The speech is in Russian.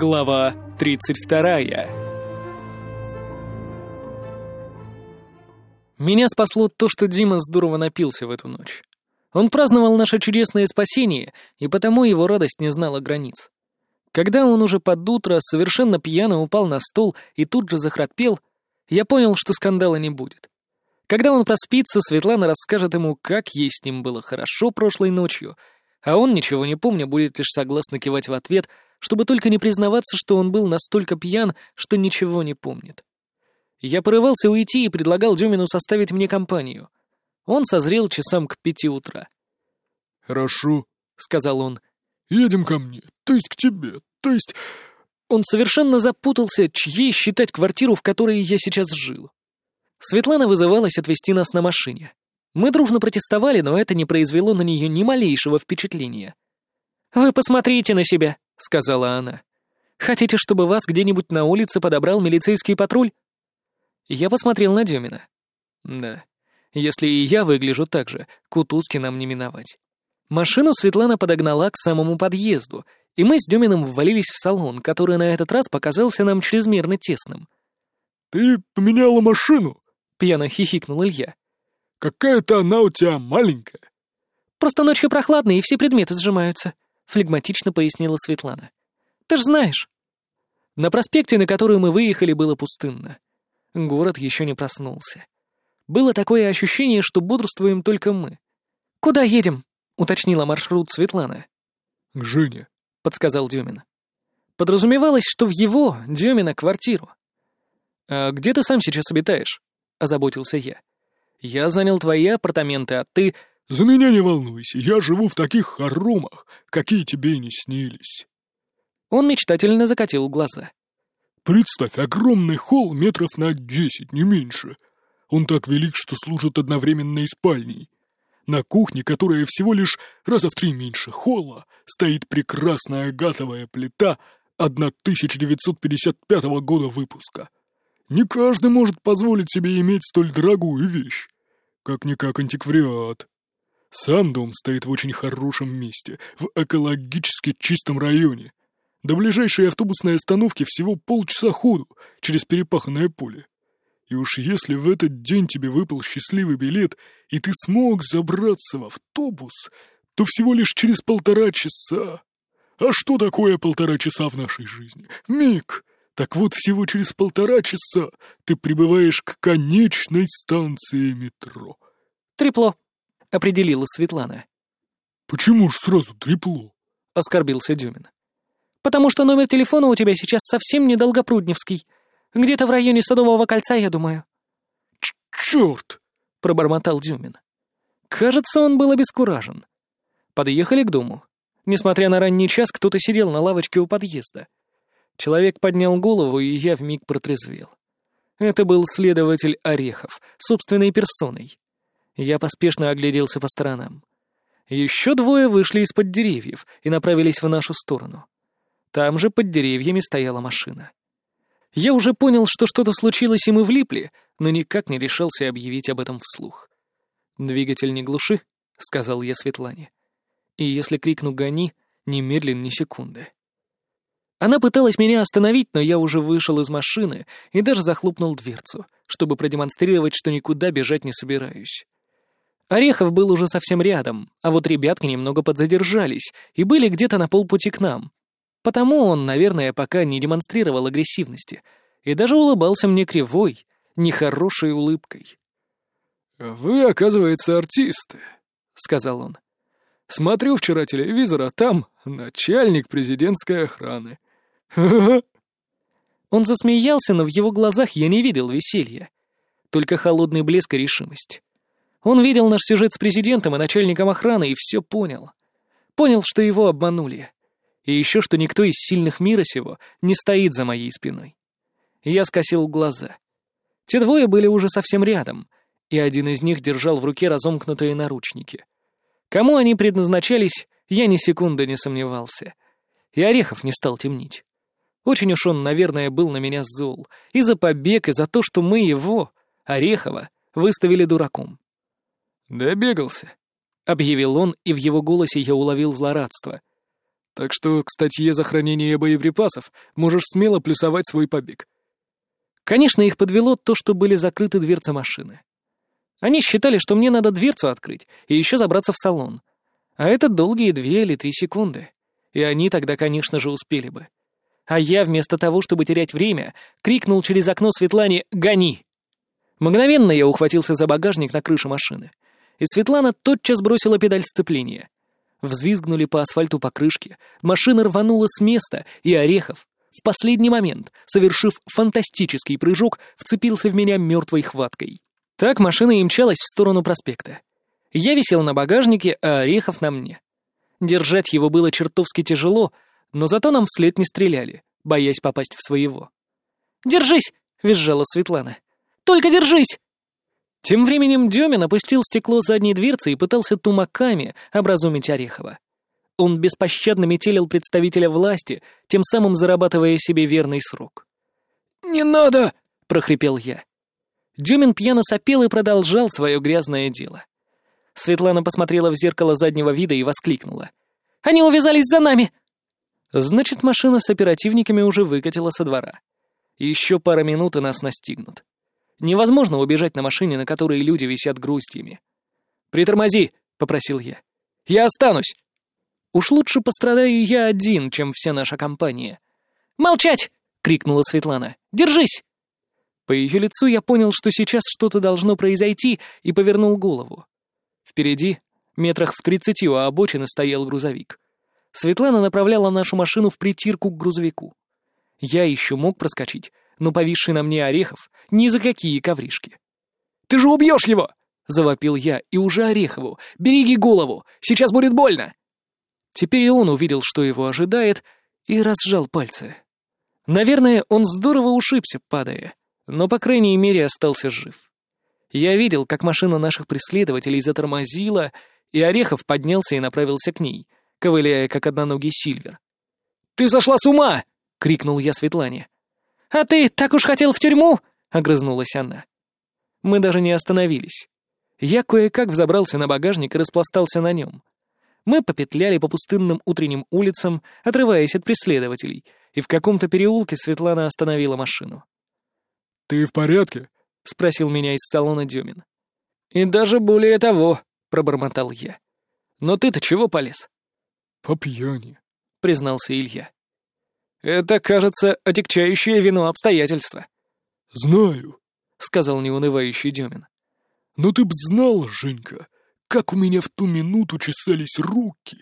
Глава 32. Меня спасло то, что Дима здорово напился в эту ночь. Он праздновал наше чудесное спасение, и потому его радость не знала границ. Когда он уже под утро совершенно пьяно упал на стол и тут же захрапел, я понял, что скандала не будет. Когда он проспится, Светлана расскажет ему, как ей с ним было хорошо прошлой ночью, а он, ничего не помня, будет лишь согласно кивать в ответ, чтобы только не признаваться, что он был настолько пьян, что ничего не помнит. Я порывался уйти и предлагал Дюмину составить мне компанию. Он созрел часам к пяти утра. «Хорошо», — сказал он. «Едем ко мне, то есть к тебе, то есть...» Он совершенно запутался, чьей считать квартиру, в которой я сейчас жил. Светлана вызывалась отвезти нас на машине. Мы дружно протестовали, но это не произвело на нее ни малейшего впечатления. «Вы посмотрите на себя», — сказала она. «Хотите, чтобы вас где-нибудь на улице подобрал милицейский патруль?» Я посмотрел на Демина. Да, если и я выгляжу так же, кутузки нам не миновать. Машину Светлана подогнала к самому подъезду, и мы с Деминым ввалились в салон, который на этот раз показался нам чрезмерно тесным. «Ты поменяла машину?» — пьяно хихикнул Илья. «Какая-то она у тебя маленькая». «Просто ночью прохладно, и все предметы сжимаются», — флегматично пояснила Светлана. «Ты ж знаешь». На проспекте, на который мы выехали, было пустынно. Город еще не проснулся. Было такое ощущение, что бодрствуем только мы. «Куда едем?» — уточнила маршрут Светлана. «К Жене», — подсказал Демин. Подразумевалось, что в его, Демина, квартиру. «А где ты сам сейчас обитаешь?» — озаботился я. «Я занял твои апартаменты, а ты...» «За меня не волнуйся, я живу в таких хоромах, какие тебе и не снились». Он мечтательно закатил глаза. Представь, огромный холл метров на десять, не меньше. Он так велик, что служит одновременно и спальней. На кухне, которая всего лишь раза в три меньше холла, стоит прекрасная газовая плита 1955 года выпуска. Не каждый может позволить себе иметь столь дорогую вещь. Как-никак антиквариат. Сам дом стоит в очень хорошем месте, в экологически чистом районе. До ближайшей автобусной остановки всего полчаса ходу через перепаханное поле. И уж если в этот день тебе выпал счастливый билет, и ты смог забраться в автобус, то всего лишь через полтора часа. А что такое полтора часа в нашей жизни? Миг! Так вот, всего через полтора часа ты прибываешь к конечной станции метро. «Трепло», — определила Светлана. «Почему ж сразу трепло?» — оскорбился Дюмин потому что номер телефона у тебя сейчас совсем не Долгопрудневский. Где-то в районе Садового кольца, я думаю». «Черт!» — пробормотал Дюмин. Кажется, он был обескуражен. Подъехали к дому. Несмотря на ранний час, кто-то сидел на лавочке у подъезда. Человек поднял голову, и я вмиг протрезвел. Это был следователь Орехов, собственной персоной. Я поспешно огляделся по сторонам. Еще двое вышли из-под деревьев и направились в нашу сторону. Там же под деревьями стояла машина. Я уже понял, что что-то случилось, и мы влипли, но никак не решался объявить об этом вслух. «Двигатель не глуши», — сказал я Светлане. «И если крикну «гони», немедленно ни секунды». Она пыталась меня остановить, но я уже вышел из машины и даже захлопнул дверцу, чтобы продемонстрировать, что никуда бежать не собираюсь. Орехов был уже совсем рядом, а вот ребятки немного подзадержались и были где-то на полпути к нам, Потому он, наверное, пока не демонстрировал агрессивности и даже улыбался мне кривой, нехорошей улыбкой. «Вы, оказывается, артисты», — сказал он. «Смотрю вчера телевизор, а там начальник президентской охраны». Он засмеялся, но в его глазах я не видел веселья. Только холодный блеск и решимость. Он видел наш сюжет с президентом и начальником охраны и все понял. Понял, что его обманули. И еще, что никто из сильных мира сего не стоит за моей спиной. Я скосил глаза. Те двое были уже совсем рядом, и один из них держал в руке разомкнутые наручники. Кому они предназначались, я ни секунды не сомневался. И Орехов не стал темнить. Очень уж он, наверное, был на меня зол. И за побег, и за то, что мы его, Орехова, выставили дураком. «Добегался», — объявил он, и в его голосе я уловил злорадство. Так что к статье за хранение боеприпасов можешь смело плюсовать свой побег. Конечно, их подвело то, что были закрыты дверцы машины. Они считали, что мне надо дверцу открыть и еще забраться в салон. А это долгие две или три секунды. И они тогда, конечно же, успели бы. А я, вместо того, чтобы терять время, крикнул через окно Светлане «Гони!». Мгновенно я ухватился за багажник на крыше машины. И Светлана тотчас бросила педаль сцепления. Взвизгнули по асфальту покрышки, машина рванула с места, и Орехов, в последний момент, совершив фантастический прыжок, вцепился в меня мертвой хваткой. Так машина и мчалась в сторону проспекта. Я висел на багажнике, а Орехов на мне. Держать его было чертовски тяжело, но зато нам вслед не стреляли, боясь попасть в своего. «Держись!» — визжала Светлана. «Только держись!» Тем временем Демин опустил стекло задней дверцы и пытался тумаками образумить Орехова. Он беспощадно метелил представителя власти, тем самым зарабатывая себе верный срок. «Не надо!» — прохрипел я. Демин пьяно сопел и продолжал свое грязное дело. Светлана посмотрела в зеркало заднего вида и воскликнула. «Они увязались за нами!» Значит, машина с оперативниками уже выкатила со двора. Еще пара минут и нас настигнут. Невозможно убежать на машине, на которой люди висят грустями. «Притормози!» — попросил я. «Я останусь!» Уж лучше пострадаю я один, чем вся наша компания. «Молчать!» — крикнула Светлана. «Держись!» По ее лицу я понял, что сейчас что-то должно произойти, и повернул голову. Впереди, метрах в тридцати у обочины, стоял грузовик. Светлана направляла нашу машину в притирку к грузовику. Я еще мог проскочить, но повисший на мне Орехов ни за какие ковришки. «Ты же убьешь его!» — завопил я, и уже Орехову. «Береги голову! Сейчас будет больно!» Теперь он увидел, что его ожидает, и разжал пальцы. Наверное, он здорово ушибся, падая, но, по крайней мере, остался жив. Я видел, как машина наших преследователей затормозила, и Орехов поднялся и направился к ней, ковыляя, как одноногий Сильвер. «Ты сошла с ума!» — крикнул я Светлане. «А ты так уж хотел в тюрьму?» — огрызнулась она. Мы даже не остановились. Я кое-как взобрался на багажник и распластался на нем. Мы попетляли по пустынным утренним улицам, отрываясь от преследователей, и в каком-то переулке Светлана остановила машину. «Ты в порядке?» — спросил меня из салона Дюмин. «И даже более того», — пробормотал я. «Но ты-то чего полез?» «По пьяни», — признался Илья. «Это, кажется, отягчающее вину обстоятельства». «Знаю», — сказал неунывающий Демин. «Но ты б знал, Женька, как у меня в ту минуту чесались руки».